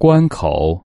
关口。